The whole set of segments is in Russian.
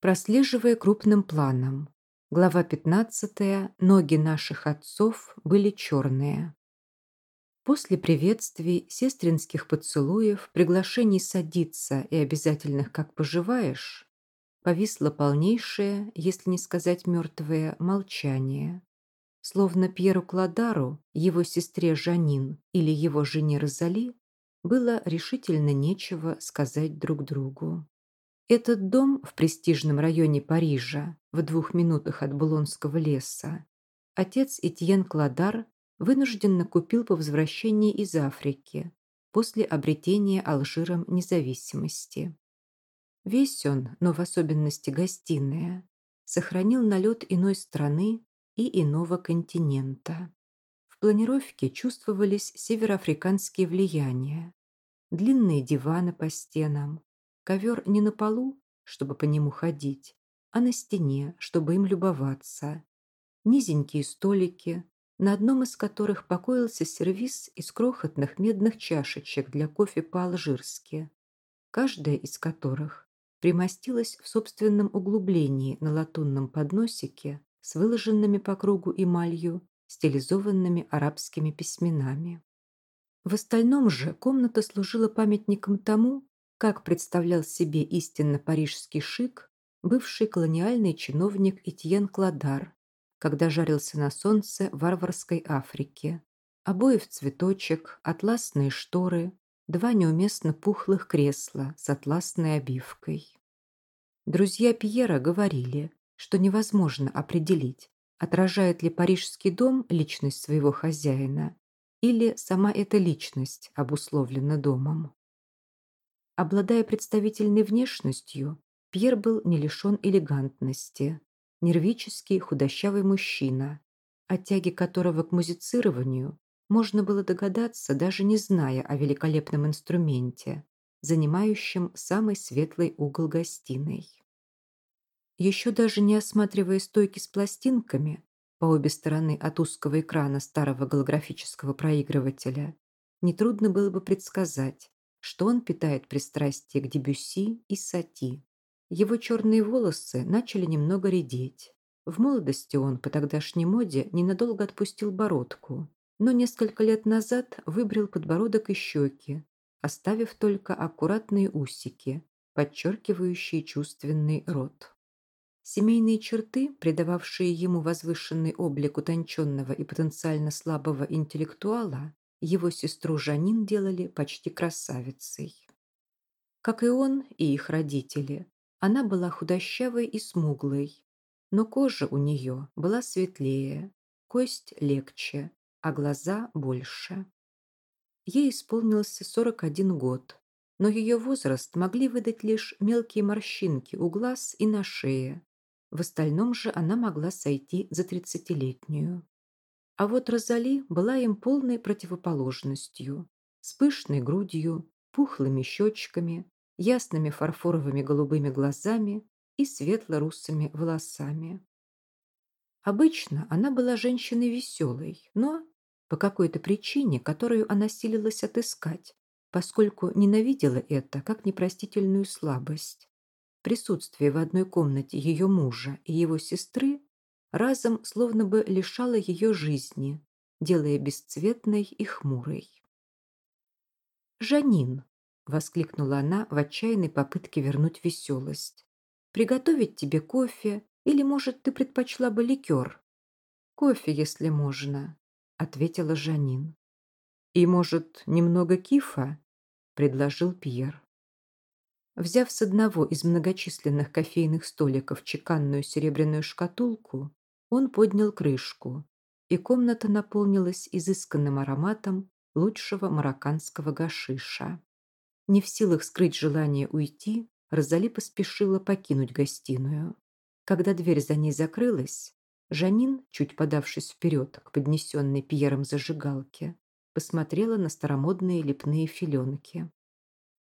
прослеживая крупным планом. Глава 15. Ноги наших отцов были черные. После приветствий, сестринских поцелуев, приглашений садиться и обязательных «как поживаешь», повисло полнейшее, если не сказать мертвое, молчание. Словно Пьеру Кладару, его сестре Жанин или его жене Розали было решительно нечего сказать друг другу. Этот дом в престижном районе Парижа, в двух минутах от Булонского леса, отец Этьен Кладар вынужденно купил по возвращении из Африки после обретения Алжиром независимости. Весь он, но в особенности гостиная, сохранил налет иной страны и иного континента. В планировке чувствовались североафриканские влияния. Длинные диваны по стенам, ковер не на полу, чтобы по нему ходить, а на стене, чтобы им любоваться. Низенькие столики, на одном из которых покоился сервиз из крохотных медных чашечек для кофе по-алжирски, каждая из которых примостилась в собственном углублении на латунном подносике с выложенными по кругу эмалью, стилизованными арабскими письменами. В остальном же комната служила памятником тому, как представлял себе истинно парижский шик бывший колониальный чиновник Этьен Кладар, когда жарился на солнце варварской Африки. Обои в цветочек, атласные шторы, два неуместно пухлых кресла с атласной обивкой. Друзья Пьера говорили, что невозможно определить, отражает ли парижский дом личность своего хозяина или сама эта личность обусловлена домом. Обладая представительной внешностью, Пьер был не лишен элегантности, нервический худощавый мужчина, от тяги которого к музицированию можно было догадаться, даже не зная о великолепном инструменте, занимающем самый светлый угол гостиной. Еще даже не осматривая стойки с пластинками по обе стороны от узкого экрана старого голографического проигрывателя, нетрудно было бы предсказать, что он питает пристрастие к Дебюсси и Сати. Его черные волосы начали немного редеть. В молодости он по тогдашней моде ненадолго отпустил бородку, но несколько лет назад выбрил подбородок и щеки, оставив только аккуратные усики, подчеркивающие чувственный рот. Семейные черты, придававшие ему возвышенный облик утонченного и потенциально слабого интеллектуала, его сестру Жанин делали почти красавицей. Как и он, и их родители, она была худощавой и смуглой, но кожа у нее была светлее, кость легче, а глаза больше. Ей исполнился 41 год, но ее возраст могли выдать лишь мелкие морщинки у глаз и на шее, в остальном же она могла сойти за тридцатилетнюю. А вот Розали была им полной противоположностью. С пышной грудью, пухлыми щечками, ясными фарфоровыми голубыми глазами и светло-русыми волосами. Обычно она была женщиной веселой, но по какой-то причине, которую она силилась отыскать, поскольку ненавидела это как непростительную слабость. Присутствие в одной комнате ее мужа и его сестры разом словно бы лишало ее жизни, делая бесцветной и хмурой. «Жанин!» — воскликнула она в отчаянной попытке вернуть веселость. «Приготовить тебе кофе или, может, ты предпочла бы ликер?» «Кофе, если можно», — ответила Жанин. «И, может, немного кифа?» — предложил Пьер. Взяв с одного из многочисленных кофейных столиков чеканную серебряную шкатулку, он поднял крышку, и комната наполнилась изысканным ароматом лучшего марокканского гашиша. Не в силах скрыть желание уйти, Розали поспешила покинуть гостиную. Когда дверь за ней закрылась, Жанин, чуть подавшись вперед к поднесенной Пьером зажигалке, посмотрела на старомодные лепные филенки.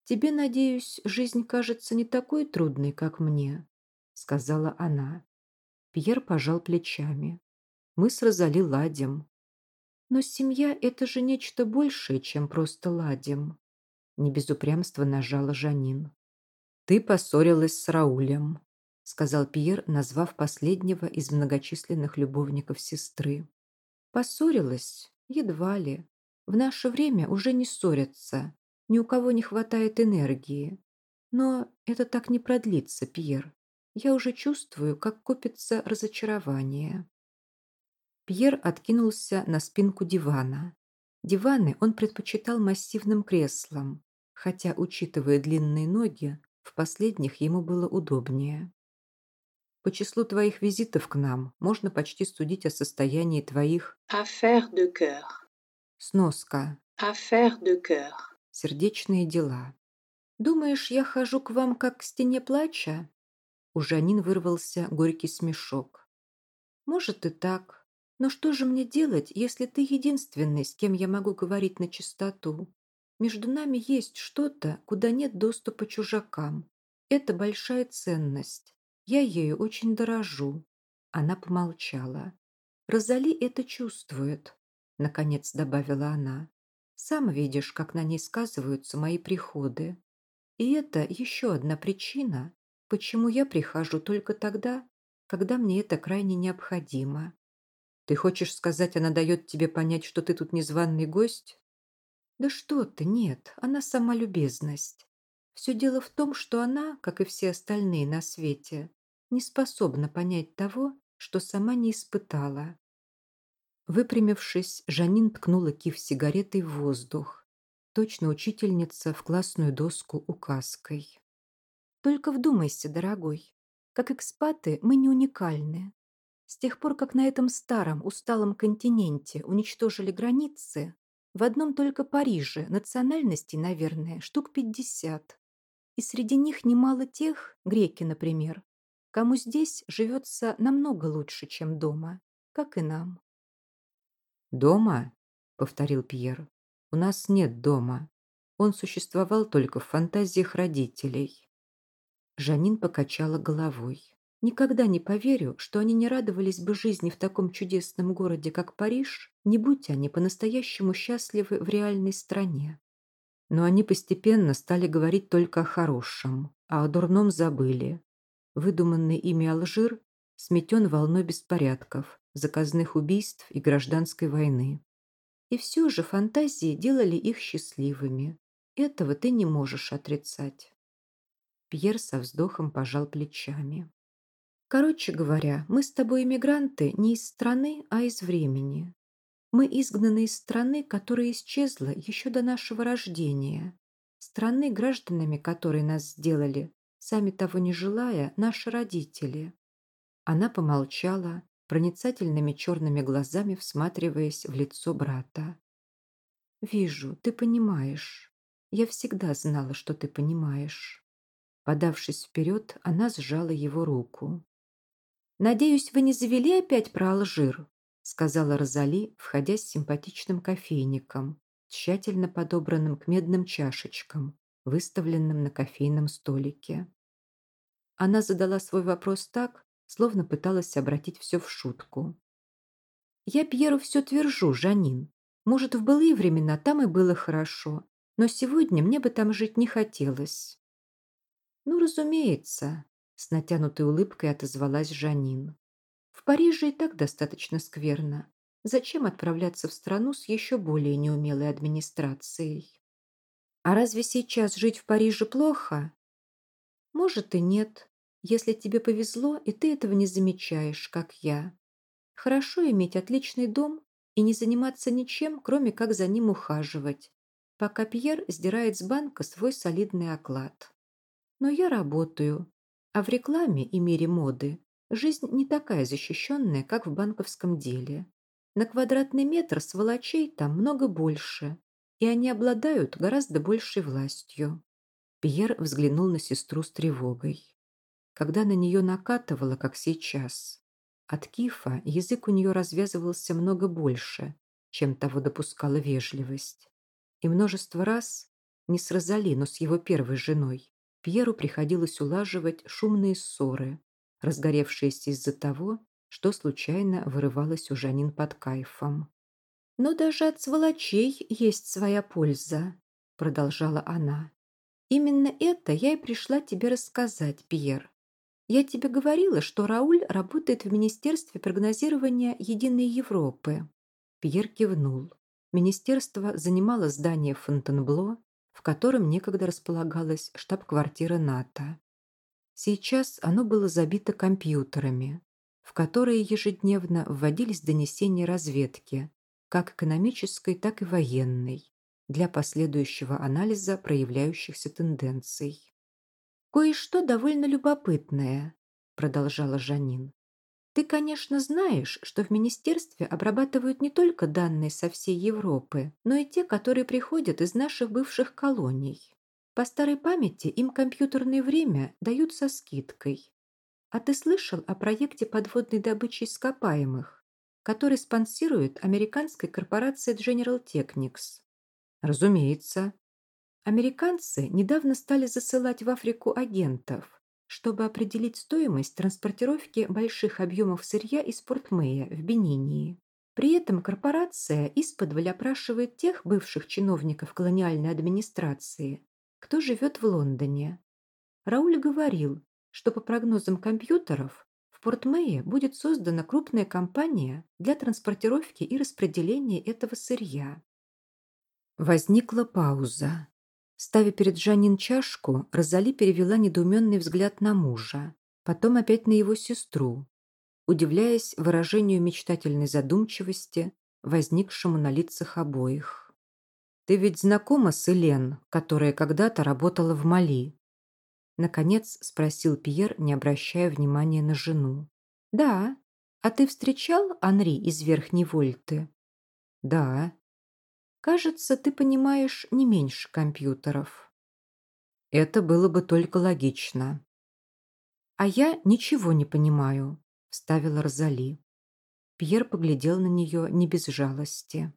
«Тебе, надеюсь, жизнь кажется не такой трудной, как мне», — сказала она. Пьер пожал плечами. «Мы с Розали ладим». «Но семья — это же нечто большее, чем просто ладим», — не без упрямства нажала Жанин. «Ты поссорилась с Раулем». сказал Пьер, назвав последнего из многочисленных любовников сестры. Поссорилась? Едва ли. В наше время уже не ссорятся. Ни у кого не хватает энергии. Но это так не продлится, Пьер. Я уже чувствую, как копится разочарование. Пьер откинулся на спинку дивана. Диваны он предпочитал массивным креслам, хотя, учитывая длинные ноги, в последних ему было удобнее. По числу твоих визитов к нам можно почти судить о состоянии твоих... Affaire de cœur. Сноска. Affaire de cœur. Сердечные дела. Думаешь, я хожу к вам как к стене плача? У Жанин вырвался горький смешок. Может и так. Но что же мне делать, если ты единственный, с кем я могу говорить на чистоту? Между нами есть что-то, куда нет доступа чужакам. Это большая ценность. Я ею очень дорожу. Она помолчала. Розали это чувствует, наконец добавила она. Сам видишь, как на ней сказываются мои приходы. И это еще одна причина, почему я прихожу только тогда, когда мне это крайне необходимо. Ты хочешь сказать, она дает тебе понять, что ты тут незваный гость? Да что ты, нет, она сама любезность. Все дело в том, что она, как и все остальные на свете, не способна понять того, что сама не испытала. Выпрямившись, Жанин ткнула кив сигаретой в воздух. Точно учительница в классную доску указкой. Только вдумайся, дорогой, как экспаты мы не уникальны. С тех пор, как на этом старом, усталом континенте уничтожили границы, в одном только Париже национальностей, наверное, штук пятьдесят. И среди них немало тех, греки, например, кому здесь живется намного лучше, чем дома, как и нам. «Дома?» — повторил Пьер. «У нас нет дома. Он существовал только в фантазиях родителей». Жанин покачала головой. Никогда не поверю, что они не радовались бы жизни в таком чудесном городе, как Париж, не будь они по-настоящему счастливы в реальной стране. Но они постепенно стали говорить только о хорошем, а о дурном забыли. Выдуманный ими Алжир сметен волной беспорядков, заказных убийств и гражданской войны. И все же фантазии делали их счастливыми. Этого ты не можешь отрицать. Пьер со вздохом пожал плечами. Короче говоря, мы с тобой иммигранты не из страны, а из времени. Мы изгнаны из страны, которая исчезла еще до нашего рождения. Страны, гражданами которой нас сделали, сами того не желая, наши родители. Она помолчала, проницательными черными глазами всматриваясь в лицо брата. «Вижу, ты понимаешь. Я всегда знала, что ты понимаешь». Подавшись вперед, она сжала его руку. «Надеюсь, вы не завели опять про Алжир?» сказала Розали, входя с симпатичным кофейником, тщательно подобранным к медным чашечкам, выставленным на кофейном столике. Она задала свой вопрос так, словно пыталась обратить все в шутку. «Я Пьеру все твержу, Жанин. Может, в былые времена там и было хорошо, но сегодня мне бы там жить не хотелось». «Ну, разумеется», — с натянутой улыбкой отозвалась Жанин. В Париже и так достаточно скверно. Зачем отправляться в страну с еще более неумелой администрацией? А разве сейчас жить в Париже плохо? Может и нет, если тебе повезло, и ты этого не замечаешь, как я. Хорошо иметь отличный дом и не заниматься ничем, кроме как за ним ухаживать, пока Пьер сдирает с банка свой солидный оклад. Но я работаю, а в рекламе и мире моды Жизнь не такая защищенная, как в банковском деле. На квадратный метр сволочей там много больше, и они обладают гораздо большей властью. Пьер взглянул на сестру с тревогой. Когда на нее накатывало, как сейчас, от кифа язык у нее развязывался много больше, чем того допускала вежливость. И множество раз, не с Розали, но с его первой женой, Пьеру приходилось улаживать шумные ссоры, разгоревшиеся из-за того, что случайно вырывалось у Жанин под кайфом. «Но даже от сволочей есть своя польза», — продолжала она. «Именно это я и пришла тебе рассказать, Пьер. Я тебе говорила, что Рауль работает в Министерстве прогнозирования Единой Европы. Пьер кивнул. Министерство занимало здание Фонтенбло, в котором некогда располагалась штаб-квартира НАТО. Сейчас оно было забито компьютерами, в которые ежедневно вводились донесения разведки, как экономической, так и военной, для последующего анализа проявляющихся тенденций. «Кое-что довольно любопытное», – продолжала Жанин. «Ты, конечно, знаешь, что в министерстве обрабатывают не только данные со всей Европы, но и те, которые приходят из наших бывших колоний. По старой памяти им компьютерное время дают со скидкой. А ты слышал о проекте подводной добычи ископаемых, который спонсирует американская корпорация General Technics? Разумеется. Американцы недавно стали засылать в Африку агентов, чтобы определить стоимость транспортировки больших объемов сырья из Порт-Мэя в Бенинии. При этом корпорация исподволь опрашивает тех бывших чиновников колониальной администрации, кто живет в Лондоне. Рауль говорил, что по прогнозам компьютеров в Порт-Мэе будет создана крупная компания для транспортировки и распределения этого сырья. Возникла пауза. Ставя перед Жанин чашку, Розали перевела недоуменный взгляд на мужа, потом опять на его сестру, удивляясь выражению мечтательной задумчивости, возникшему на лицах обоих. Ты ведь знакома с Элен, которая когда-то работала в Мали?» Наконец спросил Пьер, не обращая внимания на жену. «Да. А ты встречал Анри из Верхней Вольты?» «Да». «Кажется, ты понимаешь не меньше компьютеров». «Это было бы только логично». «А я ничего не понимаю», — вставила Розали. Пьер поглядел на нее не без жалости.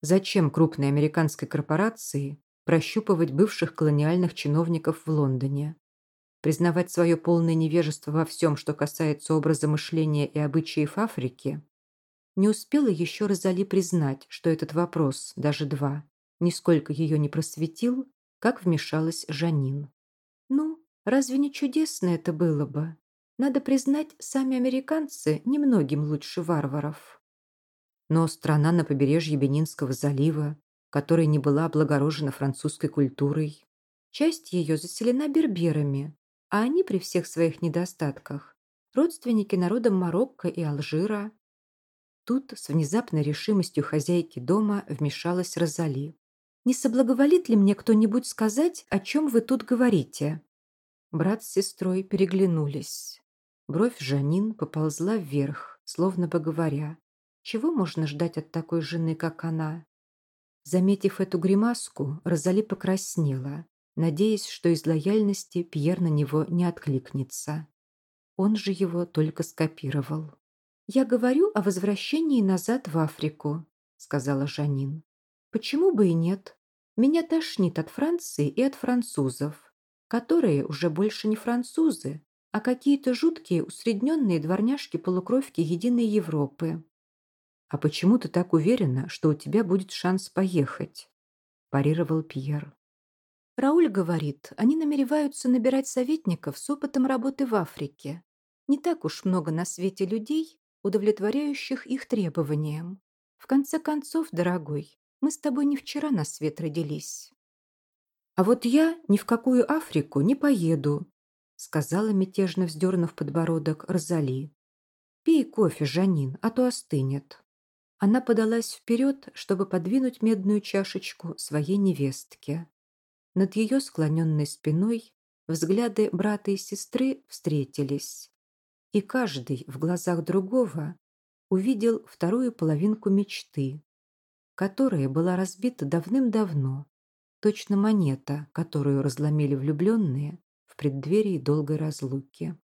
Зачем крупной американской корпорации прощупывать бывших колониальных чиновников в Лондоне? Признавать свое полное невежество во всем, что касается образа мышления и обычаев Африки? Не успела еще Розали признать, что этот вопрос, даже два, нисколько ее не просветил, как вмешалась Жанин. «Ну, разве не чудесно это было бы? Надо признать, сами американцы немногим лучше варваров». Но страна на побережье Бенинского залива, которая не была облагорожена французской культурой, часть ее заселена берберами, а они при всех своих недостатках родственники народам Марокко и Алжира. Тут с внезапной решимостью хозяйки дома вмешалась Розали. «Не соблаговолит ли мне кто-нибудь сказать, о чем вы тут говорите?» Брат с сестрой переглянулись. Бровь Жанин поползла вверх, словно бы говоря, чего можно ждать от такой жены, как она? Заметив эту гримаску, Розали покраснела, надеясь, что из лояльности Пьер на него не откликнется. Он же его только скопировал. «Я говорю о возвращении назад в Африку», — сказала Жанин. «Почему бы и нет? Меня тошнит от Франции и от французов, которые уже больше не французы, а какие-то жуткие усредненные дворняжки-полукровки Единой Европы. «А почему ты так уверена, что у тебя будет шанс поехать?» – парировал Пьер. Рауль говорит, они намереваются набирать советников с опытом работы в Африке. Не так уж много на свете людей, удовлетворяющих их требованиям. В конце концов, дорогой, мы с тобой не вчера на свет родились. А вот я ни в какую Африку не поеду, сказала мятежно вздернув подбородок Розали. Пей кофе, Жанин, а то остынет. Она подалась вперед, чтобы подвинуть медную чашечку своей невестке. Над ее склоненной спиной взгляды брата и сестры встретились, и каждый в глазах другого увидел вторую половинку мечты, которая была разбита давным-давно, точно монета, которую разломили влюбленные в преддверии долгой разлуки.